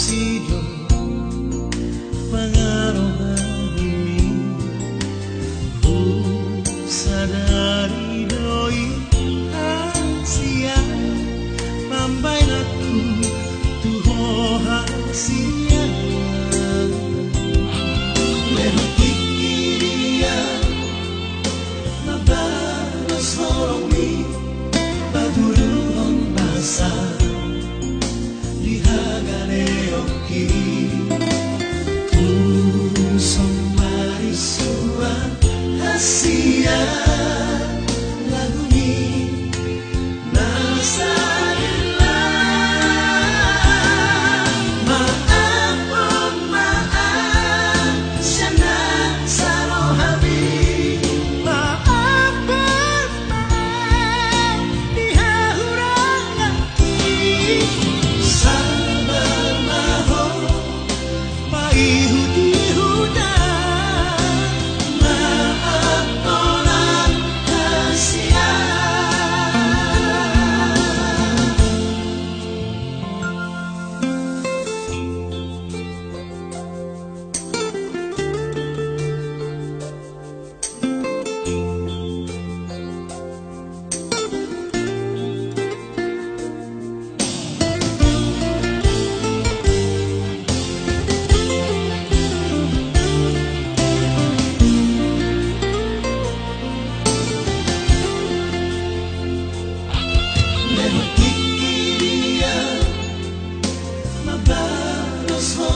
sido pangarohani Sadari who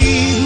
caí